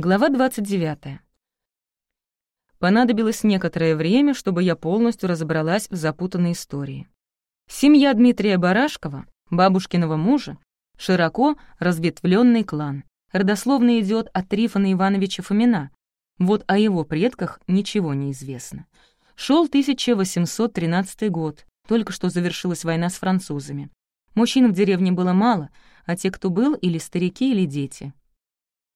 Глава 29. Понадобилось некоторое время, чтобы я полностью разобралась в запутанной истории. Семья Дмитрия Барашкова, бабушкиного мужа, широко разветвленный клан. Родословно идет от Трифона Ивановича Фомина. Вот о его предках ничего не известно. Шел 1813 год, только что завершилась война с французами. Мужчин в деревне было мало, а те, кто был, или старики, или дети.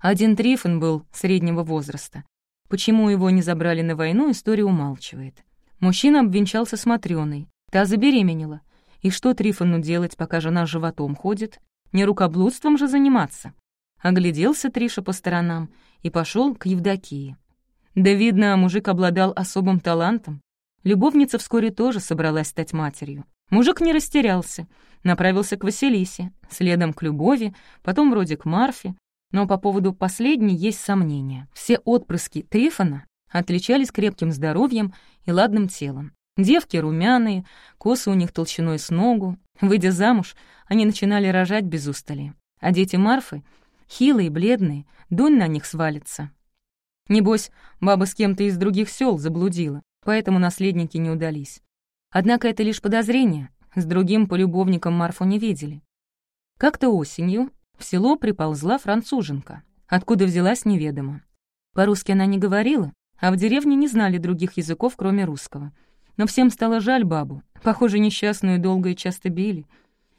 Один Трифон был среднего возраста. Почему его не забрали на войну, история умалчивает. Мужчина обвенчался с Матрёной. Та забеременела. И что Трифону делать, пока жена животом ходит? Не рукоблудством же заниматься. Огляделся Триша по сторонам и пошел к Евдокии. Да, видно, мужик обладал особым талантом. Любовница вскоре тоже собралась стать матерью. Мужик не растерялся, направился к Василисе, следом к Любови, потом вроде к Марфе, но по поводу последней есть сомнения. Все отпрыски Трифона отличались крепким здоровьем и ладным телом. Девки румяные, косы у них толщиной с ногу. Выйдя замуж, они начинали рожать без устали. А дети Марфы, хилые, бледные, дунь на них свалится. Небось, баба с кем-то из других сел заблудила, поэтому наследники не удались. Однако это лишь подозрение, с другим полюбовником Марфу не видели. Как-то осенью в село приползла француженка. Откуда взялась, неведомо. По-русски она не говорила, а в деревне не знали других языков, кроме русского. Но всем стало жаль бабу. Похоже, несчастную долго и часто били.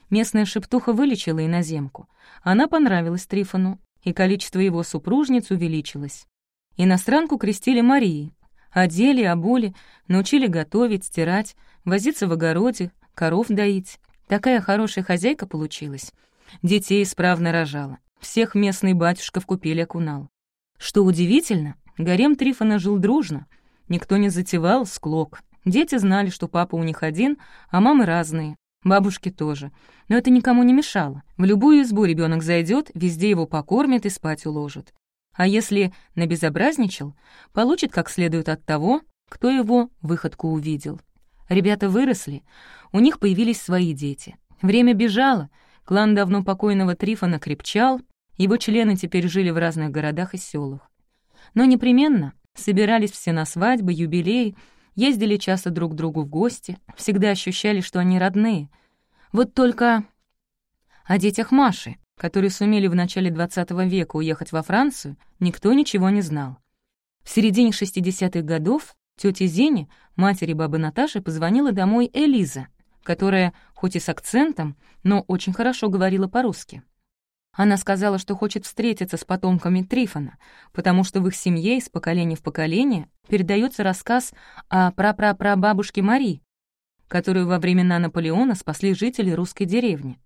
Местная шептуха вылечила иноземку. Она понравилась Трифону, и количество его супружниц увеличилось. Иностранку крестили Марии. Одели, обули, научили готовить, стирать, возиться в огороде, коров доить. Такая хорошая хозяйка получилась. Детей исправно рожала. Всех местный батюшка в купель окунал. Что удивительно, гарем Трифона жил дружно. Никто не затевал склок. Дети знали, что папа у них один, а мамы разные. Бабушки тоже. Но это никому не мешало. В любую избу ребенок зайдет, везде его покормят и спать уложат. А если набезобразничал, получит как следует от того, кто его выходку увидел. Ребята выросли, у них появились свои дети. Время бежало, Клан давно покойного Трифона крепчал, его члены теперь жили в разных городах и селах. Но непременно собирались все на свадьбы, юбилеи, ездили часто друг к другу в гости, всегда ощущали, что они родные. Вот только о детях Маши, которые сумели в начале XX века уехать во Францию, никто ничего не знал. В середине 60-х годов тете Зене, матери бабы Наташи, позвонила домой Элиза, которая, хоть и с акцентом, но очень хорошо говорила по-русски. Она сказала, что хочет встретиться с потомками Трифона, потому что в их семье из поколения в поколение передается рассказ о прапрапрабабушке Мари, которую во времена Наполеона спасли жители русской деревни.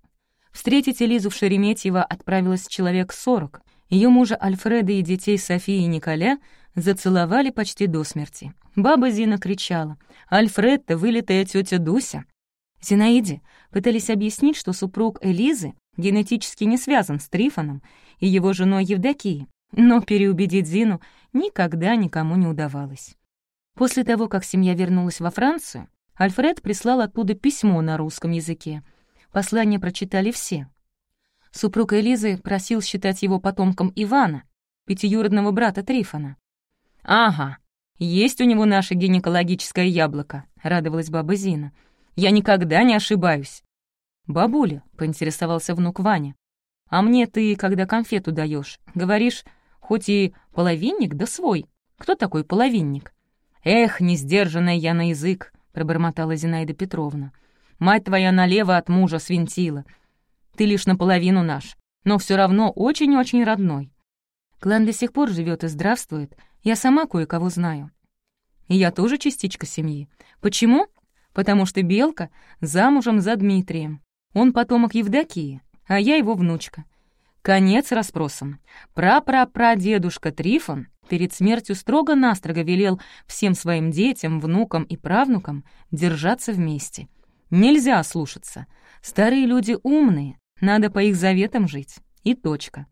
Встретить Элизу в Шереметьево отправилось человек сорок. Ее мужа Альфреда и детей Софии и Николя зацеловали почти до смерти. Баба Зина кричала «Альфред-то вылитая тетя Дуся!» Зинаиде пытались объяснить, что супруг Элизы генетически не связан с Трифоном и его женой Евдокией, но переубедить Зину никогда никому не удавалось. После того, как семья вернулась во Францию, Альфред прислал оттуда письмо на русском языке. Послание прочитали все. Супруг Элизы просил считать его потомком Ивана, пятиюродного брата Трифона. «Ага, есть у него наше гинекологическое яблоко», — радовалась баба Зина. Я никогда не ошибаюсь». «Бабуля», — поинтересовался внук Ваня, «а мне ты, когда конфету даешь, говоришь, хоть и половинник, да свой. Кто такой половинник?» «Эх, не сдержанная я на язык», — пробормотала Зинаида Петровна. «Мать твоя налево от мужа свинтила. Ты лишь наполовину наш, но все равно очень-очень родной. Клан до сих пор живет и здравствует. Я сама кое-кого знаю. И я тоже частичка семьи. Почему? Потому что Белка замужем за Дмитрием. Он потомок Евдокии, а я его внучка. Конец расспросам. Пра-пра-прадедушка Трифон перед смертью строго-настрого велел всем своим детям, внукам и правнукам держаться вместе. Нельзя слушаться. Старые люди умные, надо по их заветам жить. И точка.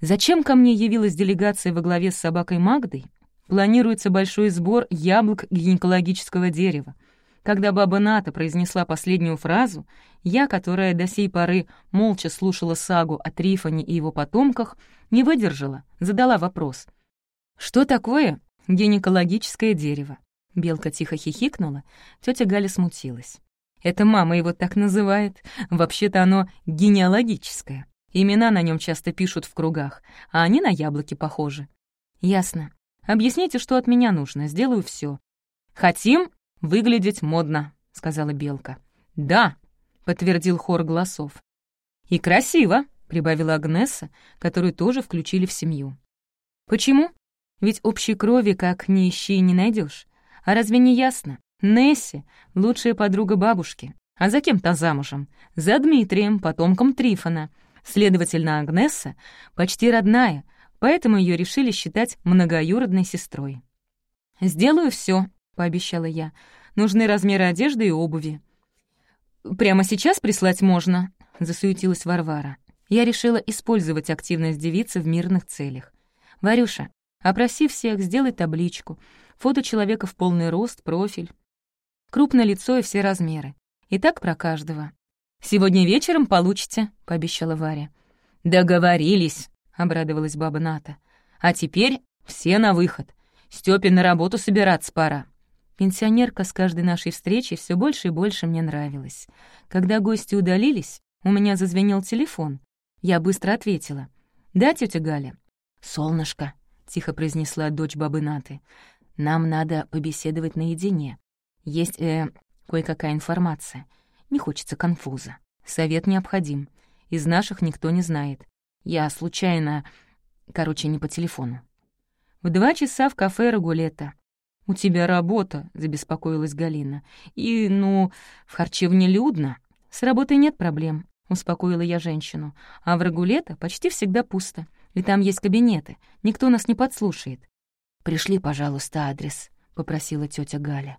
Зачем ко мне явилась делегация во главе с собакой Магдой? Планируется большой сбор яблок гинекологического дерева. Когда баба Ната произнесла последнюю фразу, я, которая до сей поры молча слушала сагу о Трифоне и его потомках, не выдержала, задала вопрос. «Что такое гинекологическое дерево?» Белка тихо хихикнула, тетя Галя смутилась. «Это мама его так называет. Вообще-то оно генеалогическое. Имена на нем часто пишут в кругах, а они на яблоки похожи». «Ясно. Объясните, что от меня нужно, сделаю все. «Хотим выглядеть модно», — сказала Белка. «Да», — подтвердил хор голосов. «И красиво», — прибавила Агнеса, которую тоже включили в семью. «Почему? Ведь общей крови как ни ищи не найдешь. А разве не ясно? Несси — лучшая подруга бабушки. А за кем-то замужем? За Дмитрием, потомком Трифона. Следовательно, Агнеса почти родная, поэтому ее решили считать многоюродной сестрой. «Сделаю все, пообещала я. «Нужны размеры одежды и обуви». «Прямо сейчас прислать можно?» — засуетилась Варвара. Я решила использовать активность девицы в мирных целях. «Варюша, опроси всех, сделай табличку. Фото человека в полный рост, профиль. Крупное лицо и все размеры. И так про каждого. «Сегодня вечером получите», — пообещала Варя. «Договорились», — обрадовалась баба Ната. «А теперь все на выход. Стёпе на работу собираться пора». Пенсионерка с каждой нашей встречи все больше и больше мне нравилась. Когда гости удалились, у меня зазвенел телефон. Я быстро ответила. «Да, тетя Галя?» «Солнышко», — тихо произнесла дочь бабы Наты. «Нам надо побеседовать наедине. Есть, э, кое-какая информация. Не хочется конфуза. Совет необходим. Из наших никто не знает. Я случайно... Короче, не по телефону». В два часа в кафе «Рагулета». «У тебя работа», — забеспокоилась Галина. «И, ну, в харчевне людно. С работой нет проблем», — успокоила я женщину. «А в Рагулета почти всегда пусто. И там есть кабинеты. Никто нас не подслушает». «Пришли, пожалуйста, адрес», — попросила тетя Галя.